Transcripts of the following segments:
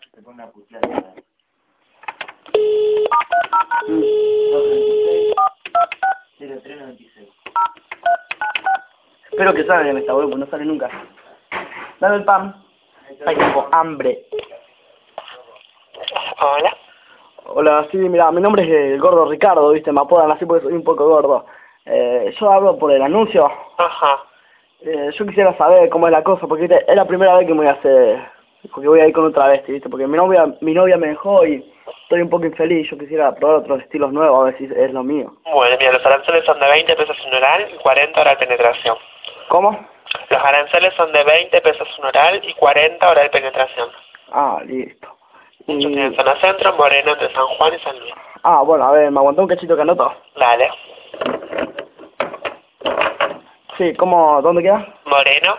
que te pone a putear. 236 0396 Espero que salga en esta porque no sale nunca. Dame el pan. Ay, tengo hambre. Hola. Hola, sí, mira, mi nombre es el gordo Ricardo, viste, me apodan así porque soy un poco gordo. Eh, yo hablo por el anuncio. Ajá. Eh, yo quisiera saber cómo es la cosa, porque ¿viste? es la primera vez que me voy a hacer, porque voy a ir con otra vez, ¿viste? Porque mi novia, mi novia me dejó y estoy un poco infeliz, yo quisiera probar otros estilos nuevos, a ver si es lo mío. Bueno, mira, los aranceles son de 20 pesos un oral y 40 oral penetración. ¿Cómo? Los aranceles son de 20 pesos un oral y 40 oral penetración. Ah, listo. Yo Y- estoy en zona centro, Moreno, entre San Juan y San Luis. Ah, bueno, a ver, me aguantó un cachito que anoto. Dale. Sí, ¿cómo, dónde queda? Moreno,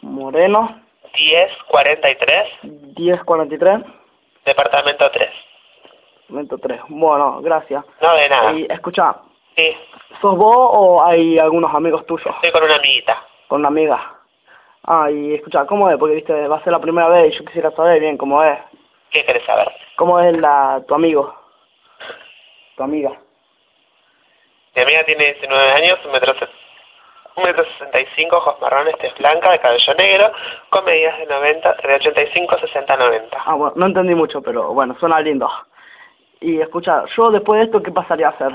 Moreno, 1043, 1043, departamento 3. momento 3. Bueno, gracias. No de nada. Y escucha, Sí, ¿sos vos o hay algunos amigos tuyos? estoy con una amiguita. Con una amiga. Ah, y escucha, ¿cómo es? Porque, viste, va a ser la primera vez y yo quisiera saber bien cómo es. ¿Qué querés saber? ¿Cómo es la, tu amigo? Tu amiga. Mi amiga tiene 19 años, metro, se- un metro 65, ojos marrones, tez blanca, de cabello negro, con medidas de 90, de 85, 60, 90. Ah, bueno, no entendí mucho, pero bueno, suena lindo. Y escucha, yo después de esto, ¿qué pasaría a hacer?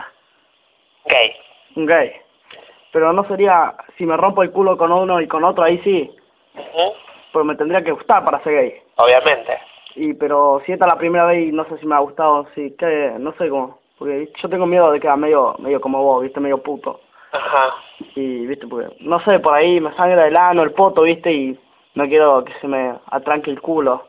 Gay. Gay. Pero no sería, si me rompo el culo con uno y con otro, ahí sí. Ujú. Pues me tendría que gustar para ser gay. Obviamente. Y pero si esta es la primera vez y no sé si me ha gustado, sí, que no sé cómo. Porque yo tengo miedo de quedar medio, medio como vos, viste, medio puto. Ajá. Y, viste, porque, no sé, por ahí me sangra el ano, el poto, viste, y no quiero que se me atranque el culo.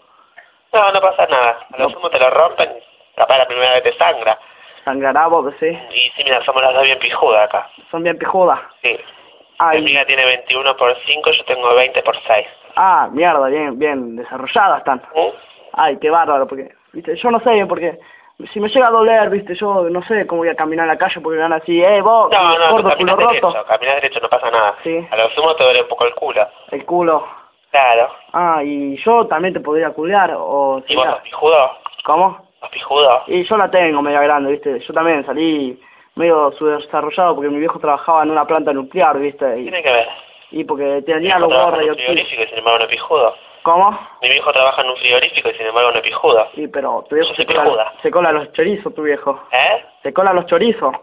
No, no pasa nada. A lo No. sumo te lo rompen, capaz la primera vez te sangra. Sangrará vos, que sí. Y sí, mira, somos las dos bien pijudas acá. Son bien pijudas. Sí. Mi amiga tiene 21 por 5, yo tengo 20 por 6. ah, mierda, bien, bien desarrolladas están. ¿Mm? Ay, qué bárbaro, porque, viste, yo no sé, porque si me llega a doler, viste, yo no sé cómo voy a caminar en la calle porque me van así, eh, vos, No, no, gordo, tú culo caminas roto, derecho, caminas derecho, no pasa nada. Sí. A lo sumo te duele un poco el culo. el culo. Claro. Ah, y yo también te podría culear, o ¿Y vos sería- sos pijudo? ¿Cómo? ¿Sos pijudo? Y yo la tengo media grande, viste, yo también salí medio subdesarrollado porque mi viejo trabajaba en una planta nuclear, viste, ¿Qué y, tiene que ver? y porque tenía los gorros y es pijudo. ¿Cómo? Mi viejo trabaja en un frigorífico y sin embargo no es pijudo. Sí, pero tu viejo se cola, pijuda. se cola los chorizos, tu viejo. ¿Eh? Se cola los chorizos.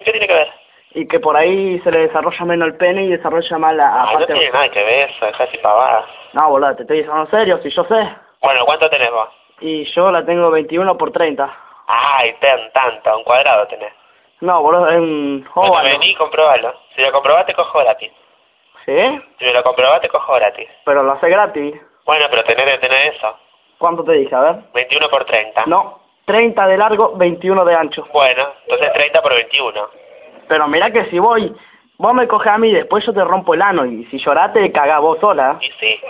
¿Y ¿Qué tiene que ver? Y que por ahí se le desarrolla menos el pene y desarrolla más la Ah, no parte... tiene nada que ver eso, dejá así pavada. No, boludo, te estoy diciendo en serio, si yo sé. Bueno, ¿cuánto tenés vos? Y yo la tengo 21 por 30. Ay, ten tanto, un cuadrado tenés. No, boludo, es un Bueno, óvalo. vení y comprobalo. Si lo comprobás te cojo gratis. ¿Sí? Si me lo comprobás te cojo gratis. Pero lo hace gratis. Bueno, pero tenés que tener eso. ¿Cuánto te dije? A ver. 21 por 30. No, 30 de largo, 21 de ancho. Bueno, entonces 30 por 21. Pero mira que si voy, vos me coges a mí, después yo te rompo el ano y si llorás te cagás vos sola. Y sí,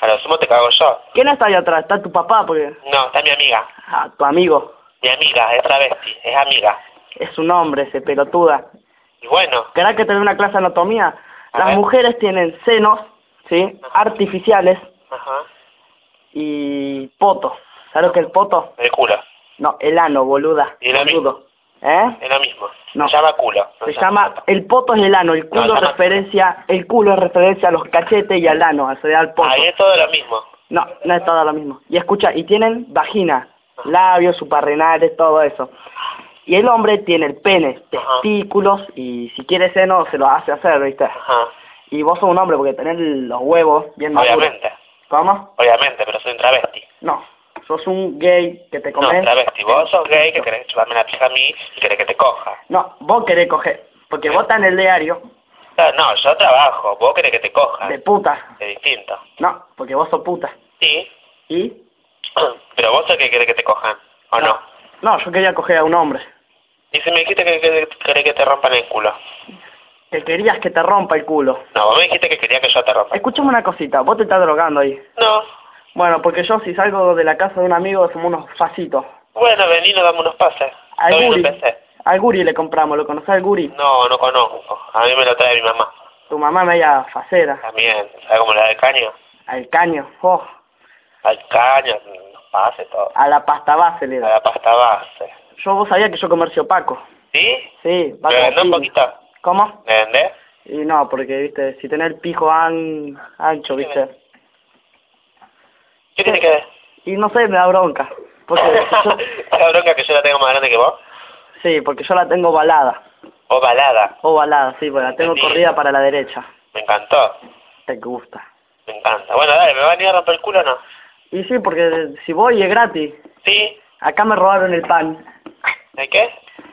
a lo sumo te cago yo. ¿Quién está ahí atrás? ¿Está tu papá? Porque... No, está mi amiga. Ah, tu amigo. Mi amiga, es travesti, es amiga. Es un hombre, ese pelotuda. Y bueno, ¿Querés que te dé una clase de anatomía? Las mujeres tienen senos, ¿sí? Artificiales ajá, y poto. ¿Sabes lo que es el poto? el culo. No, el ano, boluda. Y lo boludo. ¿Eh? Es lo mismo. No. Se llama culo. no Se llama, el poto es el ano, el culo No, referencia, el culo es referencia a los cachetes y al ano, o sea, al poto. Ahí es todo lo mismo. No, no es todo lo mismo. Y escucha, y tienen vagina, labios, suprarrenales, todo eso. Y el hombre tiene el pene, Ajá. testículos, y si quiere seno, se lo hace hacer, ¿viste? Ajá, Y vos sos un hombre porque tenés los huevos bien maduros. obviamente. ¿Cómo? Obviamente, pero soy un travesti. No, sos un gay que te No, comes. travesti. Vos sos gay que querés chuparme la pija a mí y querés que te coja. No, vos querés coger, porque vos estás en el diario No, no, yo trabajo. Vos querés que te coja. de puta. Es distinto. No, porque vos sos puta. Sí, ¿Y? pero vos sos que querés que te cojan. ¿O no? No, yo quería coger a un hombre. Y si me dijiste que, que querés que te rompan el culo. Que querías que te rompa el culo. No, vos me dijiste que querías que yo te rompa. Escúchame una cosita, vos te estás drogando ahí. No. Bueno, porque yo si salgo de la casa de un amigo somos unos facitos. Bueno, vení, nos damos unos pases. Al Todavía guri. Al guri le compramos, ¿lo conocés al guri? No, no conozco. A mí me lo trae mi mamá. Tu mamá media facera. También. ¿Sabes cómo le da el caño? Al caño. Oh, Al caño, los base, todo. A la pasta base le A da. la pasta base. Yo vos sabías que yo comercio opaco. ¿Sí? Sí, va ¿Me vendés un piña. poquito? ¿Cómo? ¿Me vendés? Y no, porque, viste, si tenés el pijo an... ancho, viste. ¿Qué tiene que ver? Y no sé, me da bronca. Porque yo, la bronca que yo la tengo más grande que vos. sí, porque yo la tengo ovalada. Ovalada. Ovalada, sí, porque la tengo Entendí. corrida para la derecha. Me encantó. Te gusta. Me encanta. Bueno, dale, ¿me va a venir a romper el culo o no? Y sí, porque si voy es gratis. ¿Sí? Acá me robaron el pan. ¿De qué?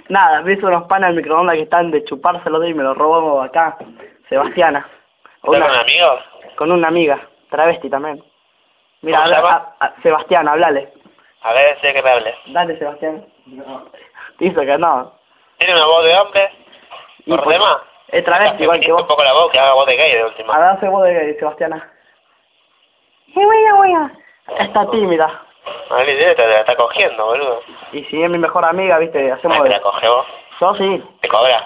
Nada, me hizo unos panes al microondas que están de chupárselo de y me los robó acá. Sebastiana. ¿Estás Una- con amigos? con una amiga, travesti también. Mira, ¿Cómo se habla- a- a- Sebastián, hablale. A ver, sé que me hables. Dale, Sebastián. Dice que no. ¿Tiene una voz de hombre? Y ¿Por pues? Es travesti igual que un vos. poco la voz, que haga voz de gay de última. Hablase vos de Sebastiana. Sí, buena, buena. Está tímida. Vale, te, te la está cogiendo, boludo. Y si es mi mejor amiga, viste, hacemos te la coge vos. Yo sí. ¿Te cobra?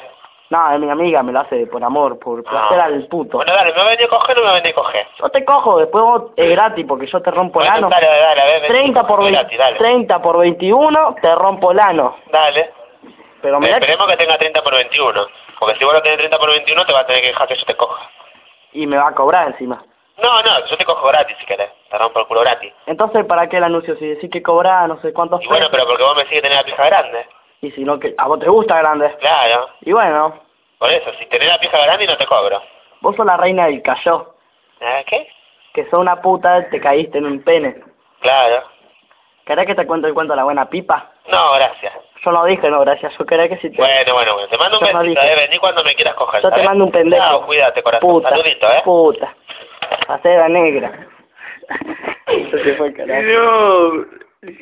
No, es mi amiga, me lo hace por amor, por placer Ah. al puto. Bueno, dale, ¿me va a venir a coger o me va a venir a coger? Yo te cojo, después vos es gratis porque yo te rompo el Bueno, ano. dale, dale, ver, ven, 30 por, ven, 20 gratis, dale. 30 por 21 te rompo el ano. Dale. Pero que- Esperemos que tenga 30 por 21. Porque si vos lo tenés 30 por 21, te va a tener que dejar que yo te coja. y me va a cobrar encima. No, no, yo te cojo gratis si querés. Rompo el culo gratis. Entonces, ¿para qué el anuncio? Si decís que cobra no sé cuántos Y bueno, pesos. pero porque vos me sigues teniendo la pija grande. Y si no, que a vos te gusta grande. Claro. Y bueno, Por eso, si tenés la pija grande no te cobro. vos sos la reina del cayó. ¿Eh? ¿Qué? Que sos una puta, te caíste en un pene. Claro. ¿Querés que te cuente el cuento de la buena pipa? No, gracias. Yo no dije no, gracias. Yo quería que si te... Bueno, bueno, bueno. Te mando un Yo no besito, dije. eh. Vení cuando me quieras coger. Yo te mando un pendejo. Chao, cuídate, corazón. Puta, Saludito, eh. puta. La seda negra. Eso se fue, carajo. No.